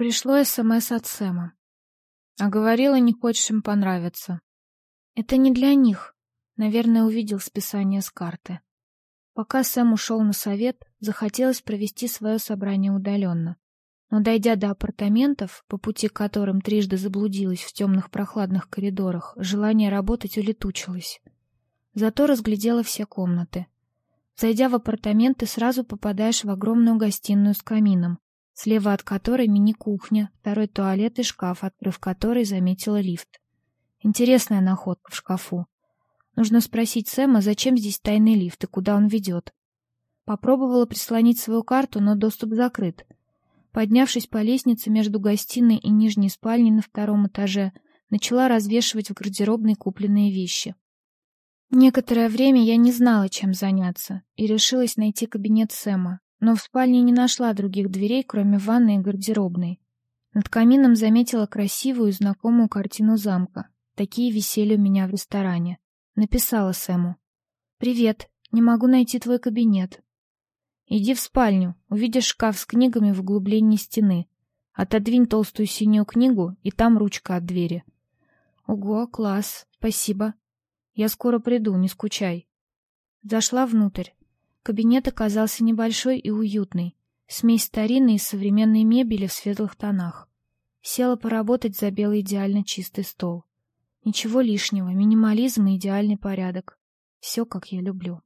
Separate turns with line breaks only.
Пришло СМС от Сэма. А говорила, не хочешь им понравиться. Это не для них. Наверное, увидел списание с карты. Пока Сэм ушел на совет, захотелось провести свое собрание удаленно. Но, дойдя до апартаментов, по пути к которым трижды заблудилась в темных прохладных коридорах, желание работать улетучилось. Зато разглядела все комнаты. Зайдя в апартаменты, сразу попадаешь в огромную гостиную с камином, слева от которой мини-кухня, второй туалет и шкаф, открыв который заметила лифт. Интересная находка в шкафу. Нужно спросить Сэма, зачем здесь тайный лифт и куда он ведет. Попробовала прислонить свою карту, но доступ закрыт. Поднявшись по лестнице между гостиной и нижней спальней на втором этаже, начала развешивать в гардеробной купленные вещи. Некоторое время я не знала, чем заняться, и решилась найти кабинет Сэма, но в спальне не нашла других дверей, кроме ванной и гардеробной. Над камином заметила красивую и знакомую картину замка. Такие висели у меня в ресторане. Написала Сэму. «Привет, не могу найти твой кабинет». «Иди в спальню, увидишь шкаф с книгами в углублении стены. Отодвинь толстую синюю книгу, и там ручка от двери». «Ого, класс, спасибо. Я скоро приду, не скучай». Зашла внутрь. Кабинет оказался небольшой и уютный. Смесь старинной и современной мебели в светлых тонах. Села поработать за белый идеально чистый стол. Ничего лишнего, минимализм и идеальный порядок. Все, как я люблю.